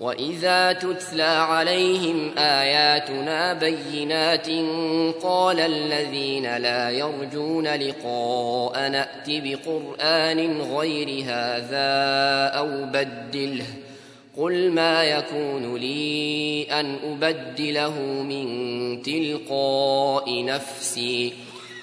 وإذا تتلى عليهم آياتنا بينات قال الذين لا يرجون لقاء نأت بقرآن غير هذا أو بدله قل ما يكون لي أن أبدله من تلقاء نفسي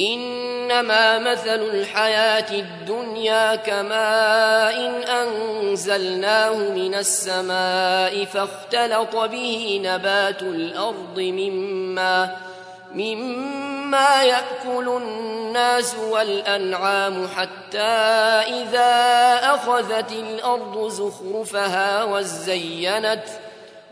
إنما مثل الحياة الدنيا كماء أنزلناه من السماء فاختلط به نبات الأرض مما مما يأكل الناس والأنعام حتى إذا أخذت الأرض زخرفها وزينت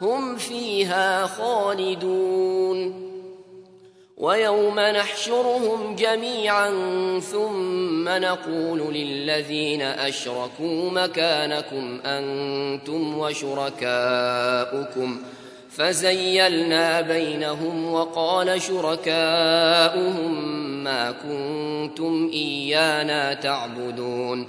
هم فيها خالدون. ويوم نحشرهم جميعا ثم نقول للذين أشركوا مكانكم أنتم وشركاؤكم. فزيلنا بينهم وقال شركاؤهم ما كنتم إيانا تعبدون.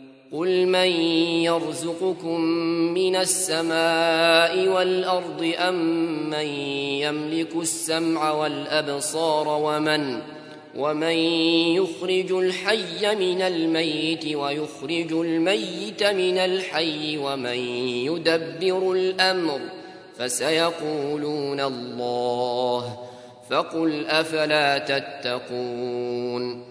قل من يرزقكم من السماء والأرض أم من يملك السمع والأبصار ومن ومن يخرج الحي من الميت ويخرج الميت من الحي ومن يدبر الأمر فسيقولون الله فقل أفلا تتقون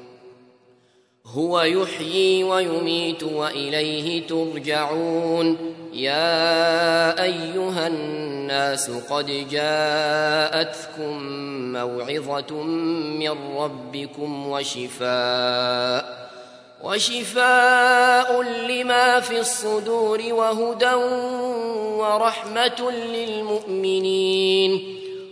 هو يحيي ويميت وإليه ترجعون. يا أيها الناس قد جاءتكم موعظة من ربكم وشفاء وشفاء لما في الصدور وهدى ورحمة للمؤمنين.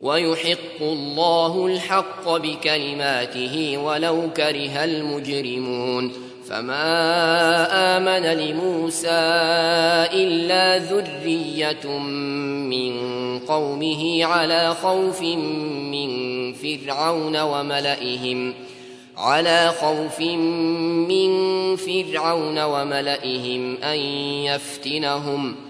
ويحق الله الحق بكلماته ولو كره المجرمون. فما آمن لموسى إلا ذرية من قومه على خوف من فرعون وملئهم. على خوف من فرعون وملئهم أن يفتنهم.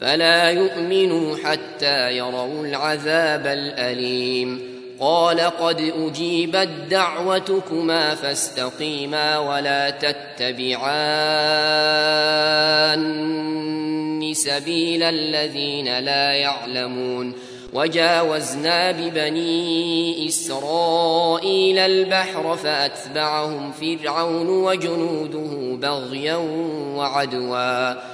فلا يؤمنوا حتى يروا العذاب الأليم. قال قد أجيبت دعوتكما فاستقيما ولا تتبعان سبيل الذين لا يعلمون. وجاوزنا ببني إسرائيل البحر فأتبعهم فرعون وجنوده بغيا وعدوا.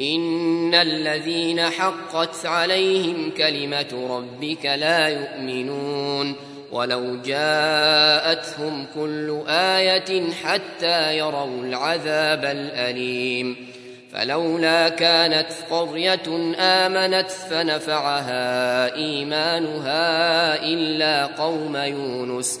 إن الذين حقت عليهم كلمة ربك لا يؤمنون ولو جاءتهم كل آية حتى يروا العذاب الأليم فلولا كانت قرية آمنت فنفعها إيمانها إلا قوم يونس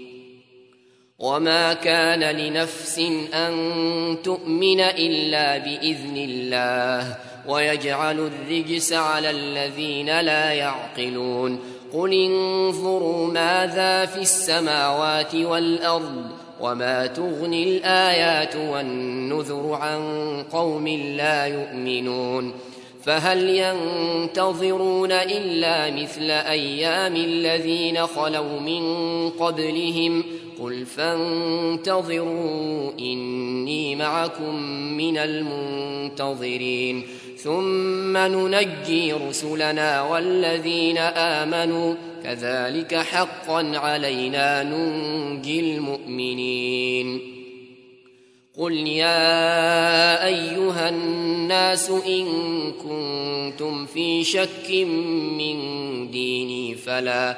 وما كان لنفس ان تؤمن الا باذن الله ويجعل الرجس على الذين لا يعقلون قل انظروا ماذا في السماوات والارض وما تغني الايات والنذر عن قوم لا يؤمنون فهل ينتظرون الا مثل أيام الذين خلوا من قبلهم قل فانتظروا اني معكم من المنتظرين ثم ننجي رسلنا والذين امنوا كذلك حقا علينا ننجي المؤمنين قل يا ايها الناس ان كنتم في شك من ديني فلا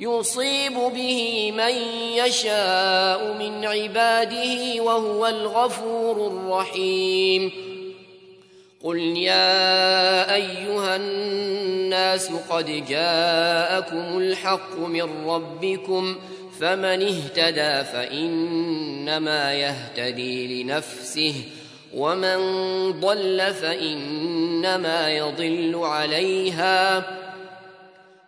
يصيب به من يشاء من عباده وهو الغفور الرحيم. قل يا أيها الناس قد جاءكم الحق من ربكم فمن اهتدى فإنما يهتدي لنفسه ومن ضل فإنما يضل عليها.